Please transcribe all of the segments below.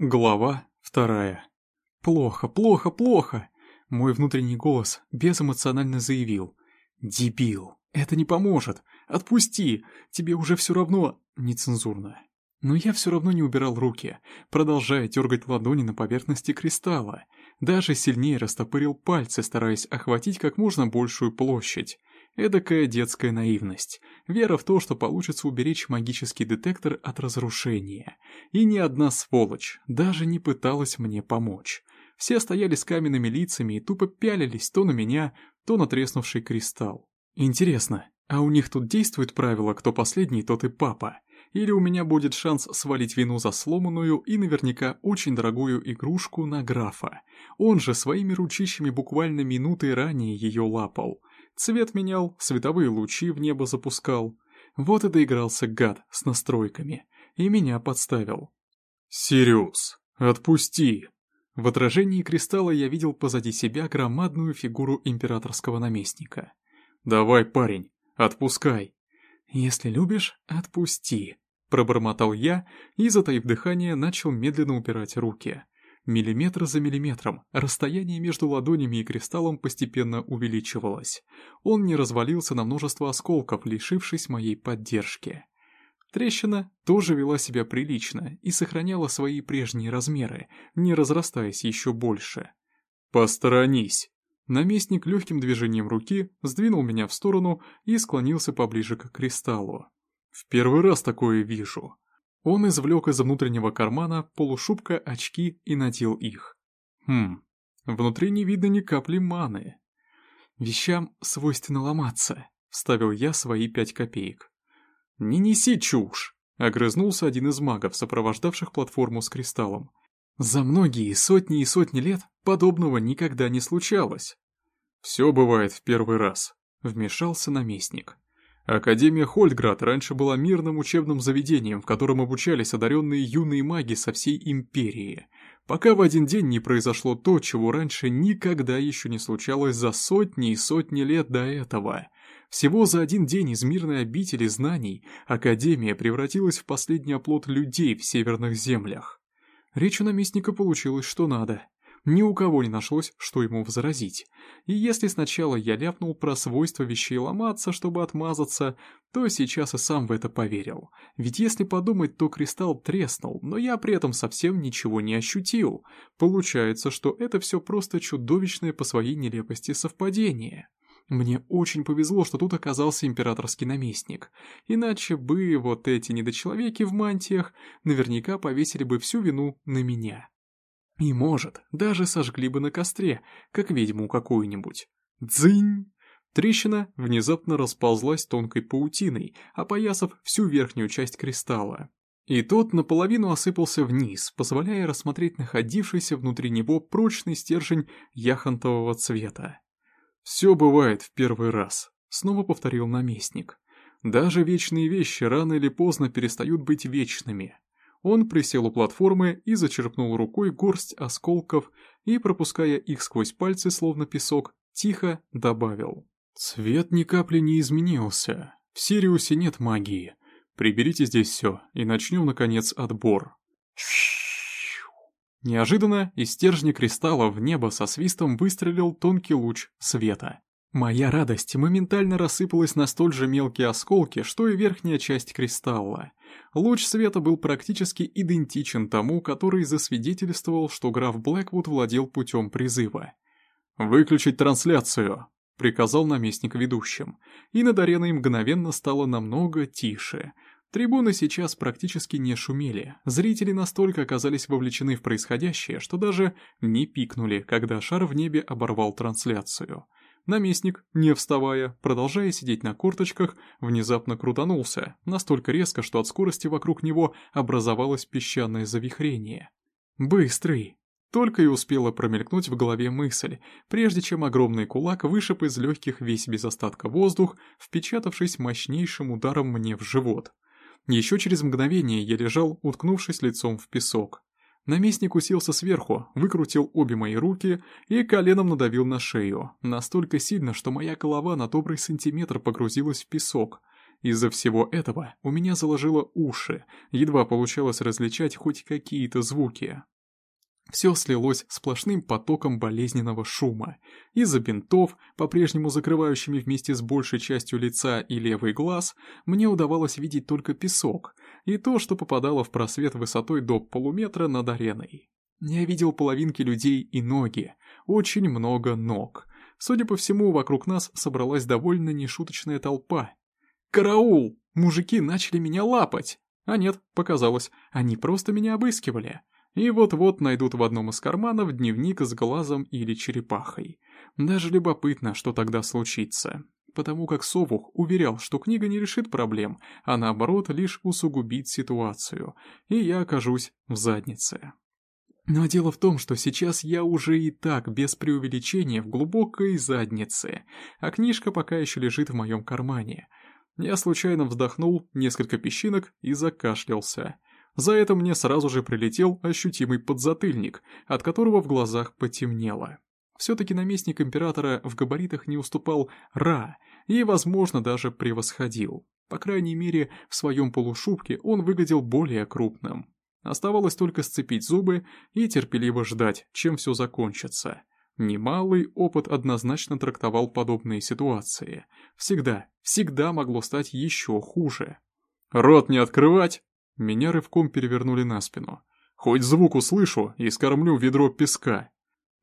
Глава вторая. Плохо, плохо, плохо. Мой внутренний голос безэмоционально заявил. Дебил, это не поможет. Отпусти, тебе уже все равно нецензурно. Но я все равно не убирал руки, продолжая дергать ладони на поверхности кристалла. Даже сильнее растопырил пальцы, стараясь охватить как можно большую площадь. Эдакая детская наивность. Вера в то, что получится уберечь магический детектор от разрушения. И ни одна сволочь даже не пыталась мне помочь. Все стояли с каменными лицами и тупо пялились то на меня, то на треснувший кристалл. Интересно, а у них тут действует правило «кто последний, тот и папа»? Или у меня будет шанс свалить вину за сломанную и наверняка очень дорогую игрушку на графа? Он же своими ручищами буквально минуты ранее ее лапал. Цвет менял, световые лучи в небо запускал. Вот и доигрался гад с настройками. И меня подставил. «Сириус, отпусти!» В отражении кристалла я видел позади себя громадную фигуру императорского наместника. «Давай, парень, отпускай!» «Если любишь, отпусти!» Пробормотал я и, затаив дыхание, начал медленно упирать руки. Миллиметр за миллиметром расстояние между ладонями и кристаллом постепенно увеличивалось. Он не развалился на множество осколков, лишившись моей поддержки. Трещина тоже вела себя прилично и сохраняла свои прежние размеры, не разрастаясь еще больше. «Посторонись!» Наместник легким движением руки сдвинул меня в сторону и склонился поближе к кристаллу. «В первый раз такое вижу. Он извлек из внутреннего кармана полушубка очки и надел их. Хм, внутри не видно ни капли маны. Вещам свойственно ломаться, вставил я свои пять копеек. Не неси чушь, огрызнулся один из магов, сопровождавших платформу с кристаллом. За многие сотни и сотни лет подобного никогда не случалось. Все бывает в первый раз, вмешался наместник. Академия Хольдград раньше была мирным учебным заведением, в котором обучались одаренные юные маги со всей империи, пока в один день не произошло то, чего раньше никогда еще не случалось за сотни и сотни лет до этого. Всего за один день из мирной обители знаний Академия превратилась в последний оплот людей в северных землях. Речь у наместника получилась что надо. Ни у кого не нашлось, что ему возразить. И если сначала я ляпнул про свойства вещей ломаться, чтобы отмазаться, то сейчас и сам в это поверил. Ведь если подумать, то кристалл треснул, но я при этом совсем ничего не ощутил. Получается, что это все просто чудовищное по своей нелепости совпадение. Мне очень повезло, что тут оказался императорский наместник. Иначе бы вот эти недочеловеки в мантиях наверняка повесили бы всю вину на меня. И, может, даже сожгли бы на костре, как ведьму какую-нибудь. Дзынь! Трещина внезапно расползлась тонкой паутиной, опоясав всю верхнюю часть кристалла. И тот наполовину осыпался вниз, позволяя рассмотреть находившийся внутри него прочный стержень яхонтового цвета. «Все бывает в первый раз», — снова повторил наместник. «Даже вечные вещи рано или поздно перестают быть вечными. Он присел у платформы и зачерпнул рукой горсть осколков и, пропуская их сквозь пальцы, словно песок, тихо добавил. «Цвет ни капли не изменился. В Сириусе нет магии. Приберите здесь все, и начнем, наконец, отбор». Неожиданно из стержня кристалла в небо со свистом выстрелил тонкий луч света. Моя радость моментально рассыпалась на столь же мелкие осколки, что и верхняя часть кристалла. Луч света был практически идентичен тому, который засвидетельствовал, что граф Блэквуд владел путем призыва. «Выключить трансляцию», — приказал наместник ведущим, и над ареной мгновенно стало намного тише. Трибуны сейчас практически не шумели, зрители настолько оказались вовлечены в происходящее, что даже не пикнули, когда шар в небе оборвал трансляцию — Наместник, не вставая, продолжая сидеть на корточках, внезапно крутанулся, настолько резко, что от скорости вокруг него образовалось песчаное завихрение. «Быстрый!» Только и успела промелькнуть в голове мысль, прежде чем огромный кулак вышиб из легких весь без остатка воздух, впечатавшись мощнейшим ударом мне в живот. Еще через мгновение я лежал, уткнувшись лицом в песок. Наместник уселся сверху, выкрутил обе мои руки и коленом надавил на шею, настолько сильно, что моя голова на добрый сантиметр погрузилась в песок. Из-за всего этого у меня заложило уши, едва получалось различать хоть какие-то звуки. Все слилось сплошным потоком болезненного шума. Из-за бинтов, по-прежнему закрывающими вместе с большей частью лица и левый глаз, мне удавалось видеть только песок и то, что попадало в просвет высотой до полуметра над ареной. Я видел половинки людей и ноги, очень много ног. Судя по всему, вокруг нас собралась довольно нешуточная толпа. «Караул! Мужики начали меня лапать!» А нет, показалось, они просто меня обыскивали и вот-вот найдут в одном из карманов дневник с глазом или черепахой. Даже любопытно, что тогда случится, потому как Совух уверял, что книга не решит проблем, а наоборот лишь усугубит ситуацию, и я окажусь в заднице. Но дело в том, что сейчас я уже и так без преувеличения в глубокой заднице, а книжка пока еще лежит в моем кармане. Я случайно вздохнул несколько песчинок и закашлялся. За это мне сразу же прилетел ощутимый подзатыльник, от которого в глазах потемнело. Все-таки наместник императора в габаритах не уступал Ра и, возможно, даже превосходил. По крайней мере, в своем полушубке он выглядел более крупным. Оставалось только сцепить зубы и терпеливо ждать, чем все закончится. Немалый опыт однозначно трактовал подобные ситуации. Всегда, всегда могло стать еще хуже. «Рот не открывать!» Меня рывком перевернули на спину. Хоть звук услышу и скормлю ведро песка.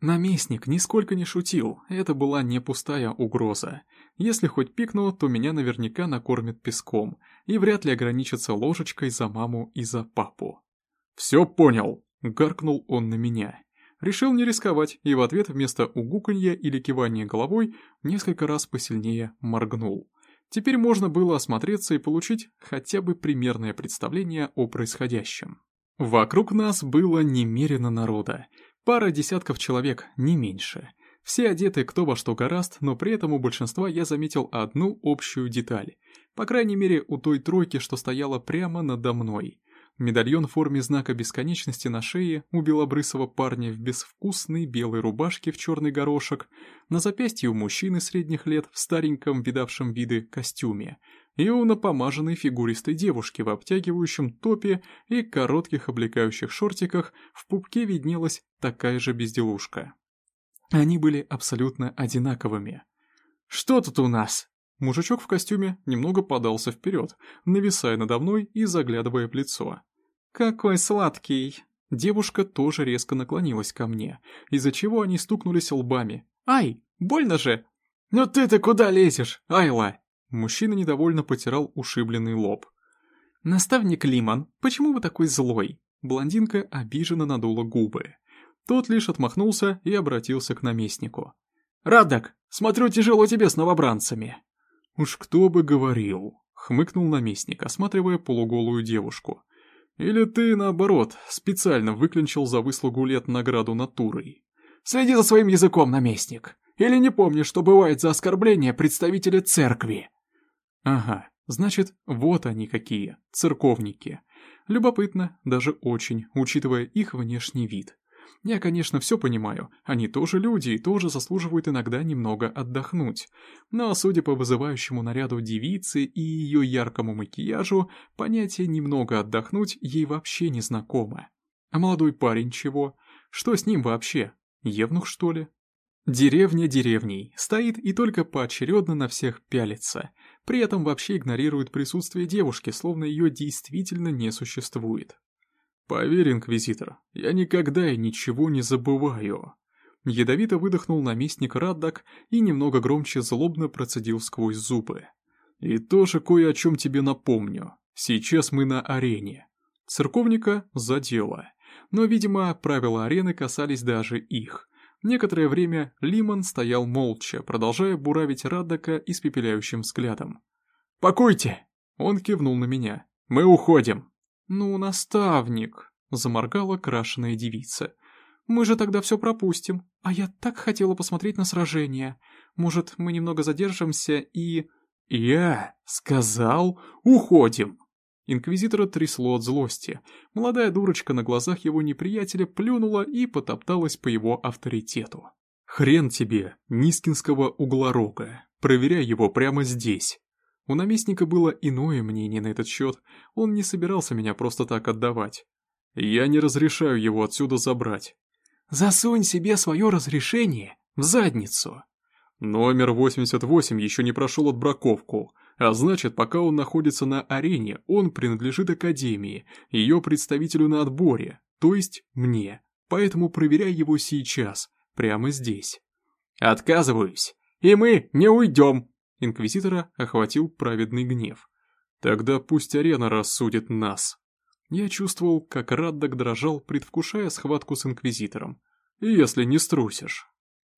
Наместник нисколько не шутил, это была не пустая угроза. Если хоть пикну, то меня наверняка накормят песком, и вряд ли ограничатся ложечкой за маму и за папу. «Все понял!» — гаркнул он на меня. Решил не рисковать, и в ответ вместо угуканья или кивания головой несколько раз посильнее моргнул. Теперь можно было осмотреться и получить хотя бы примерное представление о происходящем. Вокруг нас было немерено народа. Пара десятков человек, не меньше. Все одеты кто во что гораст, но при этом у большинства я заметил одну общую деталь. По крайней мере, у той тройки, что стояла прямо надо мной. Медальон в форме знака бесконечности на шее у белобрысого парня в безвкусной белой рубашке в черный горошек, на запястье у мужчины средних лет в стареньком, видавшем виды, костюме, и у напомаженной фигуристой девушки в обтягивающем топе и коротких облекающих шортиках в пупке виднелась такая же безделушка. Они были абсолютно одинаковыми. «Что тут у нас?» Мужичок в костюме немного подался вперед, нависая надо мной и заглядывая в лицо. «Какой сладкий!» Девушка тоже резко наклонилась ко мне, из-за чего они стукнулись лбами. «Ай, больно же!» «Ну ты-то куда лезешь, Айла?» Мужчина недовольно потирал ушибленный лоб. «Наставник Лиман, почему вы такой злой?» Блондинка обиженно надула губы. Тот лишь отмахнулся и обратился к наместнику. «Радок, смотрю, тяжело тебе с новобранцами». «Уж кто бы говорил», — хмыкнул наместник, осматривая полуголую девушку. «Или ты, наоборот, специально выклинчил за выслугу лет награду натурой?» «Следи за своим языком, наместник! Или не помнишь, что бывает за оскорбление представителя церкви?» «Ага, значит, вот они какие, церковники. Любопытно, даже очень, учитывая их внешний вид. Я, конечно, все понимаю, они тоже люди и тоже заслуживают иногда немного отдохнуть. Но, судя по вызывающему наряду девицы и ее яркому макияжу, понятие «немного отдохнуть» ей вообще не знакомо. А молодой парень чего? Что с ним вообще? Евнух, что ли? Деревня деревней, стоит и только поочередно на всех пялится, при этом вообще игнорирует присутствие девушки, словно ее действительно не существует. «Поверь, Инквизитор, я никогда и ничего не забываю». Ядовито выдохнул наместник Раддак и немного громче злобно процедил сквозь зубы. «И тоже кое о чем тебе напомню. Сейчас мы на арене. Церковника за дело. Но, видимо, правила арены касались даже их. Некоторое время Лимон стоял молча, продолжая буравить Раддака испепеляющим взглядом. «Покойте!» Он кивнул на меня. «Мы уходим!» «Ну, наставник», — заморгала крашеная девица. «Мы же тогда все пропустим. А я так хотела посмотреть на сражение. Может, мы немного задержимся и...» «Я сказал, уходим!» Инквизитора трясло от злости. Молодая дурочка на глазах его неприятеля плюнула и потопталась по его авторитету. «Хрен тебе, Нискинского углорога. Проверяй его прямо здесь. У наместника было иное мнение на этот счет, он не собирался меня просто так отдавать. «Я не разрешаю его отсюда забрать». Засунь себе свое разрешение в задницу. Номер 88 еще не прошел отбраковку, а значит, пока он находится на арене, он принадлежит Академии, ее представителю на отборе, то есть мне. Поэтому проверяй его сейчас, прямо здесь. Отказываюсь, и мы не уйдем. Инквизитора охватил праведный гнев. Тогда пусть арена рассудит нас. Я чувствовал, как Раддок дрожал, предвкушая схватку с Инквизитором. Если не струсишь.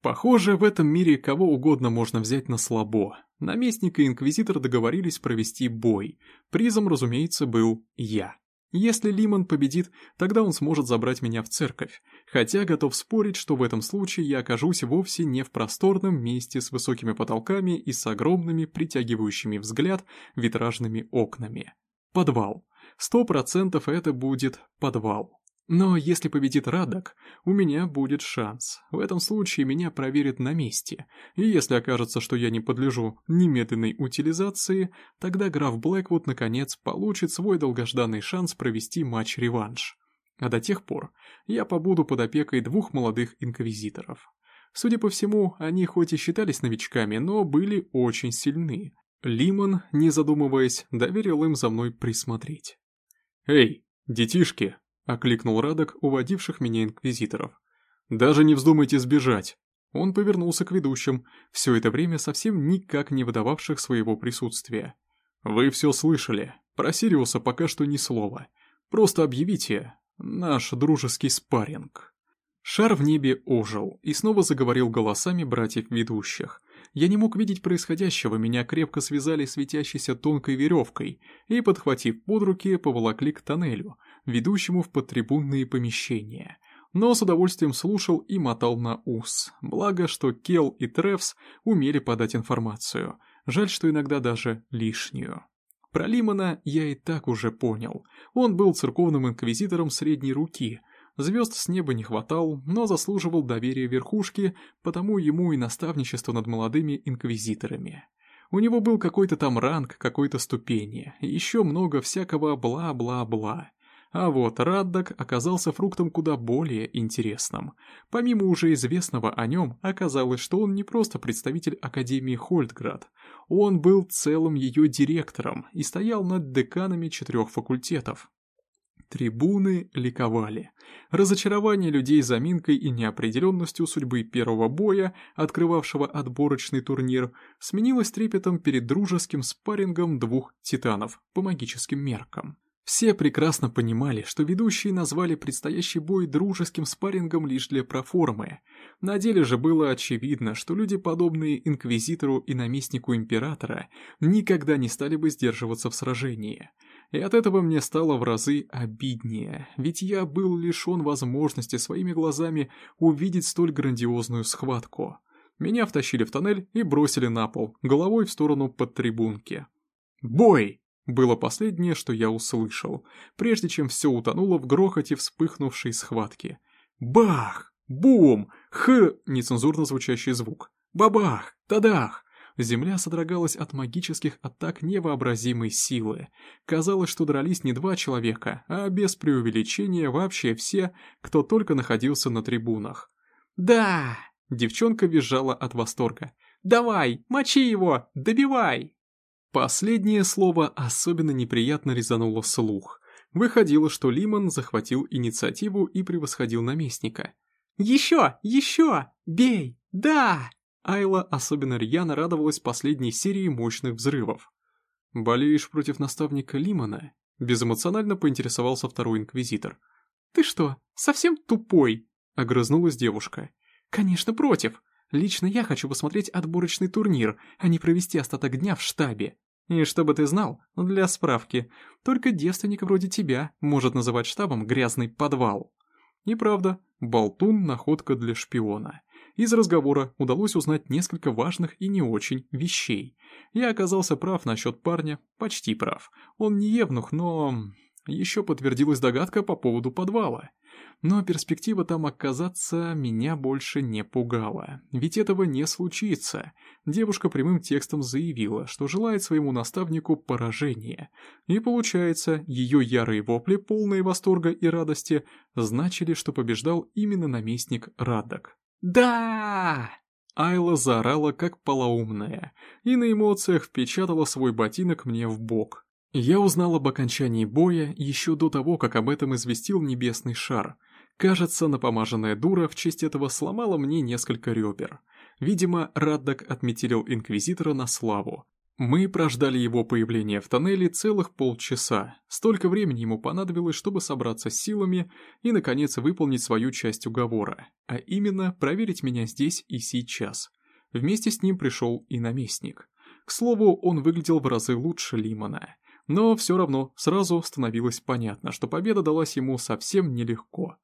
Похоже, в этом мире кого угодно можно взять на слабо. Наместник и инквизитор договорились провести бой. Призом, разумеется, был я. Если Лимон победит, тогда он сможет забрать меня в церковь, хотя готов спорить, что в этом случае я окажусь вовсе не в просторном месте с высокими потолками и с огромными, притягивающими взгляд, витражными окнами. Подвал. Сто процентов это будет подвал. Но если победит Радок, у меня будет шанс. В этом случае меня проверят на месте. И если окажется, что я не подлежу немедленной утилизации, тогда граф Блэквуд наконец получит свой долгожданный шанс провести матч-реванш. А до тех пор я побуду под опекой двух молодых инквизиторов. Судя по всему, они хоть и считались новичками, но были очень сильны. Лимон, не задумываясь, доверил им за мной присмотреть. «Эй, детишки!» Окликнул Радок уводивших меня инквизиторов. «Даже не вздумайте сбежать!» Он повернулся к ведущим, все это время совсем никак не выдававших своего присутствия. «Вы все слышали. Про Сириуса пока что ни слова. Просто объявите наш дружеский спарринг». Шар в небе ожил и снова заговорил голосами братьев-ведущих. Я не мог видеть происходящего, меня крепко связали светящейся тонкой веревкой и, подхватив под руки, поволокли к тоннелю, ведущему в подтрибунные помещения. Но с удовольствием слушал и мотал на ус. Благо, что Кел и Тревс умели подать информацию. Жаль, что иногда даже лишнюю. Про Лимона я и так уже понял. Он был церковным инквизитором средней руки. Звезд с неба не хватал, но заслуживал доверия верхушки, потому ему и наставничество над молодыми инквизиторами. У него был какой-то там ранг, какой-то ступени, еще много всякого бла-бла-бла. А вот Раддок оказался фруктом куда более интересным. Помимо уже известного о нем, оказалось, что он не просто представитель Академии Хольдград. Он был целым ее директором и стоял над деканами четырех факультетов. Трибуны ликовали. Разочарование людей заминкой и неопределенностью судьбы первого боя, открывавшего отборочный турнир, сменилось трепетом перед дружеским спаррингом двух титанов по магическим меркам. Все прекрасно понимали, что ведущие назвали предстоящий бой дружеским спаррингом лишь для проформы. На деле же было очевидно, что люди, подобные инквизитору и наместнику императора, никогда не стали бы сдерживаться в сражении. И от этого мне стало в разы обиднее, ведь я был лишен возможности своими глазами увидеть столь грандиозную схватку. Меня втащили в тоннель и бросили на пол, головой в сторону подтрибунки. «Бой!» Было последнее, что я услышал, прежде чем все утонуло в грохоте вспыхнувшей схватки. Бах! Бум! Х! Нецензурно звучащий звук. Бабах! Тадах! Земля содрогалась от магических атак невообразимой силы. Казалось, что дрались не два человека, а без преувеличения вообще все, кто только находился на трибунах. «Да!» — девчонка визжала от восторга. «Давай, мочи его, добивай!» Последнее слово особенно неприятно резануло слух. Выходило, что Лимон захватил инициативу и превосходил наместника. «Еще! Еще! Бей! Да!» Айла особенно рьяно радовалась последней серии мощных взрывов. «Болеешь против наставника Лимона?» Безэмоционально поинтересовался второй инквизитор. «Ты что, совсем тупой?» — огрызнулась девушка. «Конечно, против. Лично я хочу посмотреть отборочный турнир, а не провести остаток дня в штабе. И чтобы ты знал, для справки, только девственник вроде тебя может называть штабом грязный подвал. И правда, болтун – находка для шпиона. Из разговора удалось узнать несколько важных и не очень вещей. Я оказался прав насчет парня, почти прав. Он не евнух, но... Еще подтвердилась догадка по поводу подвала. Но перспектива там оказаться меня больше не пугала. Ведь этого не случится. Девушка прямым текстом заявила, что желает своему наставнику поражения. И получается, ее ярые вопли, полные восторга и радости, значили, что побеждал именно наместник Радок. «Да!» Айла заорала как полоумная и на эмоциях впечатала свой ботинок мне в бок. Я узнал об окончании боя еще до того, как об этом известил небесный шар. Кажется, напомаженная дура в честь этого сломала мне несколько ребер. Видимо, Раддок отметил Инквизитора на славу. Мы прождали его появление в тоннеле целых полчаса. Столько времени ему понадобилось, чтобы собраться с силами и, наконец, выполнить свою часть уговора, а именно проверить меня здесь и сейчас. Вместе с ним пришел и наместник. К слову, он выглядел в разы лучше Лимона. Но все равно сразу становилось понятно, что победа далась ему совсем нелегко.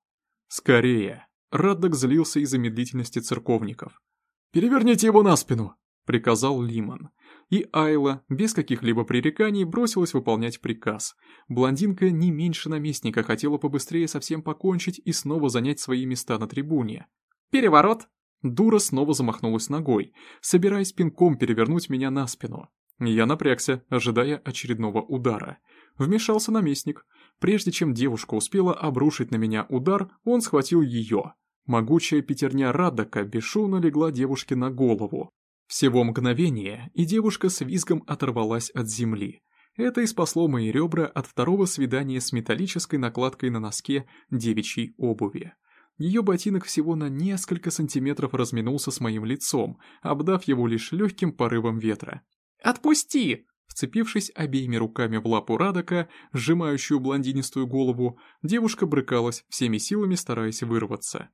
«Скорее!» Раддок злился из-за медлительности церковников. «Переверните его на спину!» — приказал Лимон. И Айла, без каких-либо пререканий, бросилась выполнять приказ. Блондинка не меньше наместника хотела побыстрее совсем покончить и снова занять свои места на трибуне. «Переворот!» Дура снова замахнулась ногой, собираясь пинком перевернуть меня на спину. Я напрягся, ожидая очередного удара. Вмешался наместник. Прежде чем девушка успела обрушить на меня удар, он схватил ее. Могучая пятерня Радока бесшумно легла девушке на голову. Всего мгновение, и девушка с визгом оторвалась от земли. Это и спасло мои ребра от второго свидания с металлической накладкой на носке девичьей обуви. Ее ботинок всего на несколько сантиметров разминулся с моим лицом, обдав его лишь легким порывом ветра. «Отпусти!» Вцепившись обеими руками в лапу Радока, сжимающую блондинистую голову, девушка брыкалась, всеми силами стараясь вырваться.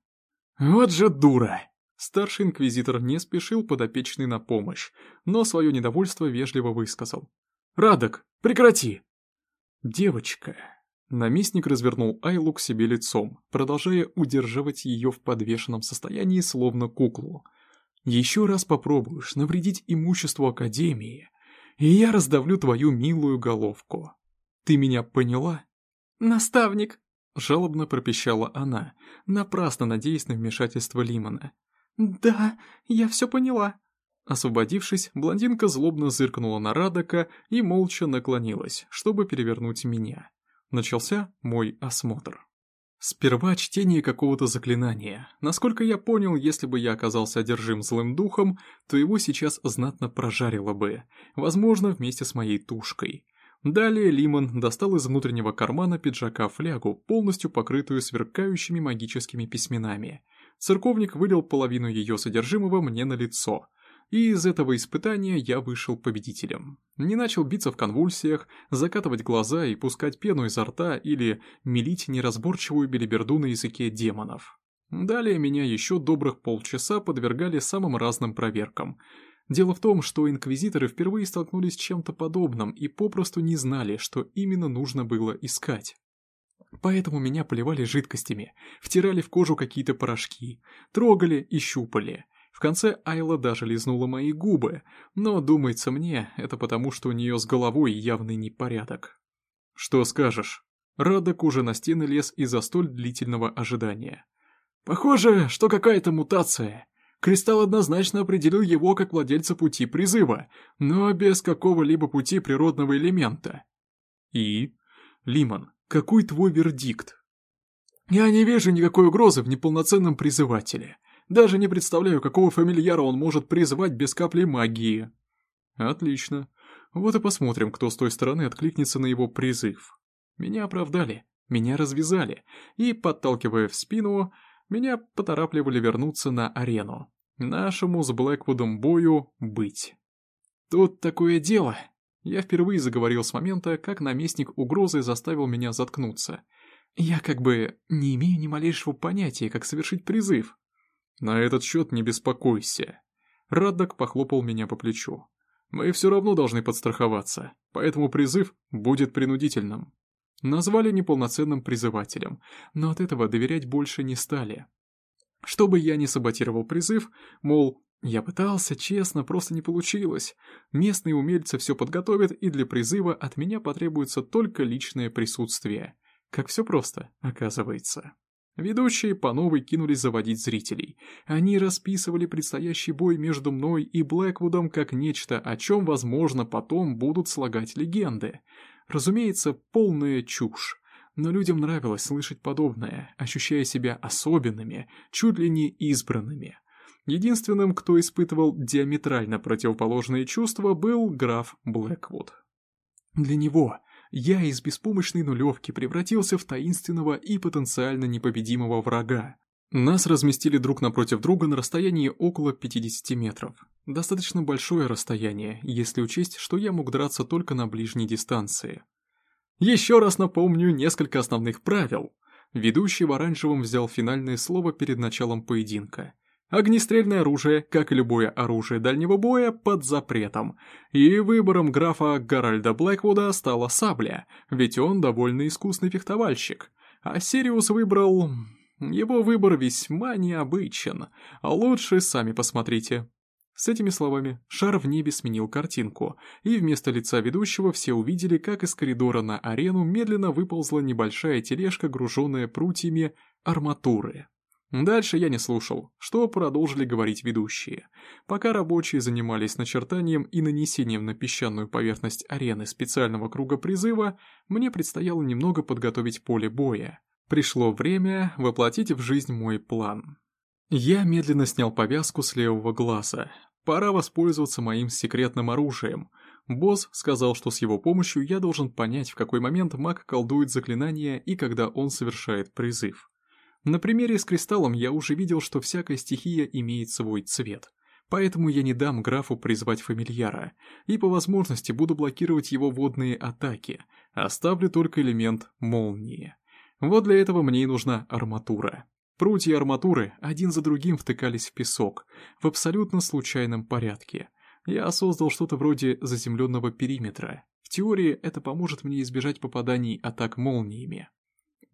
«Вот же дура!» Старший инквизитор не спешил подопечный на помощь, но свое недовольство вежливо высказал. «Радок, прекрати!» «Девочка!» Наместник развернул Айлу к себе лицом, продолжая удерживать ее в подвешенном состоянии, словно куклу. «Еще раз попробуешь навредить имуществу Академии, и я раздавлю твою милую головку. Ты меня поняла?» «Наставник!» — жалобно пропищала она, напрасно надеясь на вмешательство Лимона. «Да, я все поняла». Освободившись, блондинка злобно зыркнула на Радока и молча наклонилась, чтобы перевернуть меня. Начался мой осмотр. Сперва чтение какого-то заклинания. Насколько я понял, если бы я оказался одержим злым духом, то его сейчас знатно прожарило бы, возможно, вместе с моей тушкой. Далее Лимон достал из внутреннего кармана пиджака флягу, полностью покрытую сверкающими магическими письменами. Церковник вылил половину ее содержимого мне на лицо – и из этого испытания я вышел победителем. Не начал биться в конвульсиях, закатывать глаза и пускать пену изо рта или мелить неразборчивую белиберду на языке демонов. Далее меня еще добрых полчаса подвергали самым разным проверкам. Дело в том, что инквизиторы впервые столкнулись с чем-то подобным и попросту не знали, что именно нужно было искать. Поэтому меня поливали жидкостями, втирали в кожу какие-то порошки, трогали и щупали – в конце Айла даже лизнула мои губы, но, думается мне, это потому, что у нее с головой явный непорядок. «Что скажешь?» Радок уже на стены лез из-за столь длительного ожидания. «Похоже, что какая-то мутация. Кристалл однозначно определил его как владельца пути призыва, но без какого-либо пути природного элемента». «И?» «Лимон, какой твой вердикт?» «Я не вижу никакой угрозы в неполноценном призывателе». Даже не представляю, какого фамильяра он может призвать без капли магии. Отлично. Вот и посмотрим, кто с той стороны откликнется на его призыв. Меня оправдали, меня развязали, и, подталкивая в спину, меня поторапливали вернуться на арену. Нашему с Блэквудом бою быть. Тут такое дело. Я впервые заговорил с момента, как наместник угрозы заставил меня заткнуться. Я как бы не имею ни малейшего понятия, как совершить призыв. «На этот счет не беспокойся». Раддок похлопал меня по плечу. «Мы все равно должны подстраховаться, поэтому призыв будет принудительным». Назвали неполноценным призывателем, но от этого доверять больше не стали. Чтобы я не саботировал призыв, мол, я пытался, честно, просто не получилось. Местные умельцы все подготовят, и для призыва от меня потребуется только личное присутствие. Как все просто, оказывается. Ведущие по новой кинулись заводить зрителей. Они расписывали предстоящий бой между мной и Блэквудом как нечто, о чем, возможно, потом будут слагать легенды. Разумеется, полная чушь. Но людям нравилось слышать подобное, ощущая себя особенными, чуть ли не избранными. Единственным, кто испытывал диаметрально противоположные чувства, был граф Блэквуд. Для него я из беспомощной нулевки превратился в таинственного и потенциально непобедимого врага. Нас разместили друг напротив друга на расстоянии около 50 метров. Достаточно большое расстояние, если учесть, что я мог драться только на ближней дистанции. Еще раз напомню несколько основных правил. Ведущий в оранжевом взял финальное слово перед началом поединка. Огнестрельное оружие, как и любое оружие дальнего боя, под запретом. И выбором графа Гарольда Блэквуда стала сабля, ведь он довольно искусный фехтовальщик. А Сириус выбрал... Его выбор весьма необычен. Лучше сами посмотрите. С этими словами шар в небе сменил картинку, и вместо лица ведущего все увидели, как из коридора на арену медленно выползла небольшая тележка, груженная прутьями арматуры. Дальше я не слушал, что продолжили говорить ведущие. Пока рабочие занимались начертанием и нанесением на песчаную поверхность арены специального круга призыва, мне предстояло немного подготовить поле боя. Пришло время воплотить в жизнь мой план. Я медленно снял повязку с левого глаза. Пора воспользоваться моим секретным оружием. Босс сказал, что с его помощью я должен понять, в какой момент маг колдует заклинание и когда он совершает призыв. На примере с кристаллом я уже видел, что всякая стихия имеет свой цвет. Поэтому я не дам графу призвать фамильяра, и по возможности буду блокировать его водные атаки, оставлю только элемент молнии. Вот для этого мне и нужна арматура. Прутья арматуры один за другим втыкались в песок, в абсолютно случайном порядке. Я создал что-то вроде заземленного периметра. В теории это поможет мне избежать попаданий атак молниями.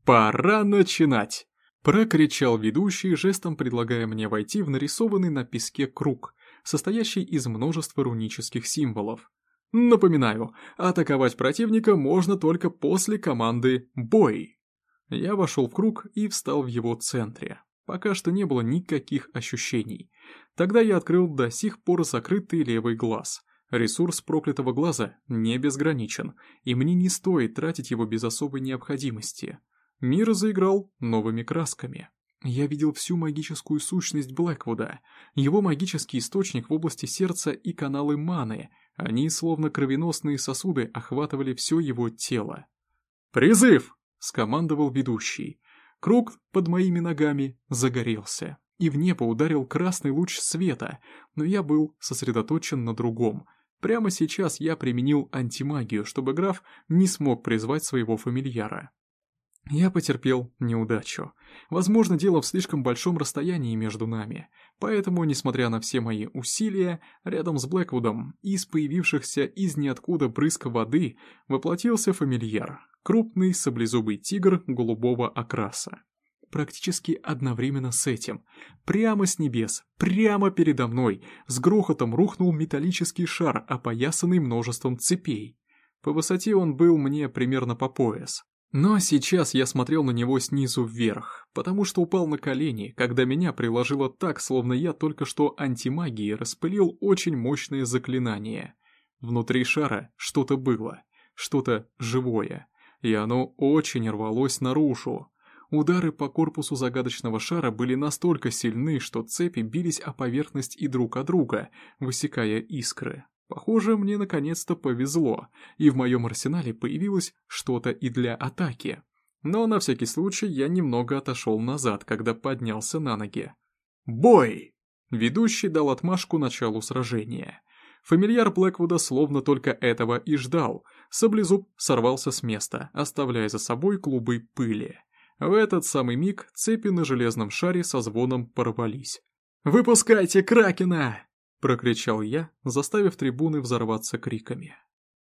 Пора начинать! Прокричал ведущий, жестом предлагая мне войти в нарисованный на песке круг, состоящий из множества рунических символов. Напоминаю, атаковать противника можно только после команды «Бой». Я вошел в круг и встал в его центре. Пока что не было никаких ощущений. Тогда я открыл до сих пор закрытый левый глаз. Ресурс проклятого глаза не безграничен, и мне не стоит тратить его без особой необходимости. Мир заиграл новыми красками. Я видел всю магическую сущность Блэквуда, его магический источник в области сердца и каналы маны, они, словно кровеносные сосуды, охватывали все его тело. «Призыв!» — скомандовал ведущий. Круг под моими ногами загорелся, и в небо ударил красный луч света, но я был сосредоточен на другом. Прямо сейчас я применил антимагию, чтобы граф не смог призвать своего фамильяра. Я потерпел неудачу. Возможно, дело в слишком большом расстоянии между нами, поэтому, несмотря на все мои усилия, рядом с Блэквудом из появившихся из ниоткуда брызг воды воплотился фамильяр, крупный саблезубый тигр голубого окраса. Практически одновременно с этим, прямо с небес, прямо передо мной, с грохотом рухнул металлический шар, опоясанный множеством цепей. По высоте он был мне примерно по пояс. Но сейчас я смотрел на него снизу вверх, потому что упал на колени, когда меня приложило так, словно я только что антимагией распылил очень мощное заклинание. Внутри шара что-то было, что-то живое, и оно очень рвалось наружу. Удары по корпусу загадочного шара были настолько сильны, что цепи бились о поверхность и друг о друга, высекая искры. Похоже, мне наконец-то повезло, и в моем арсенале появилось что-то и для атаки. Но на всякий случай я немного отошел назад, когда поднялся на ноги. «Бой!» Ведущий дал отмашку началу сражения. Фамильяр Блэквуда словно только этого и ждал. Саблезуб сорвался с места, оставляя за собой клубы пыли. В этот самый миг цепи на железном шаре со звоном порвались. «Выпускайте Кракена!» Прокричал я, заставив трибуны взорваться криками.